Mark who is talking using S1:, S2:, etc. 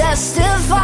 S1: testify,